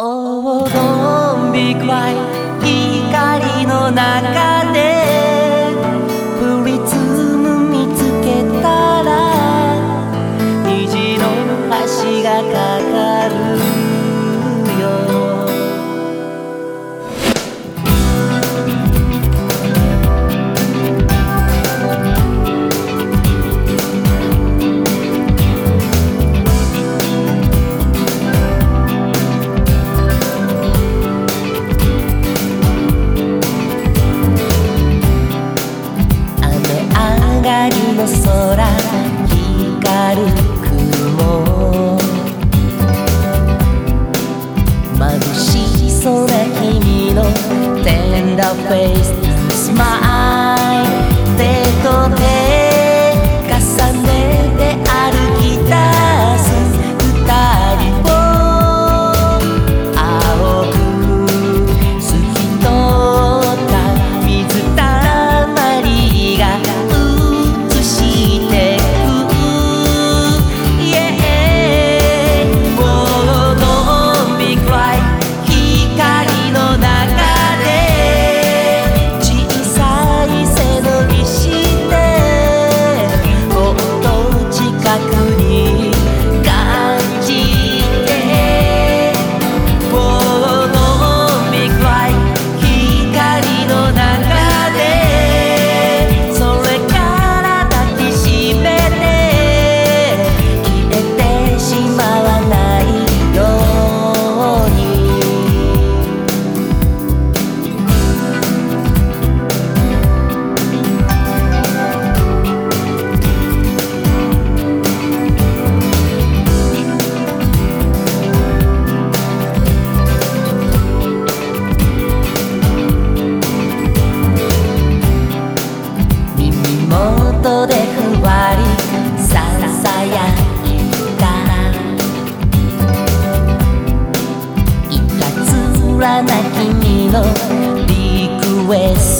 黄金びくわい光の中 너랑 のリクエスト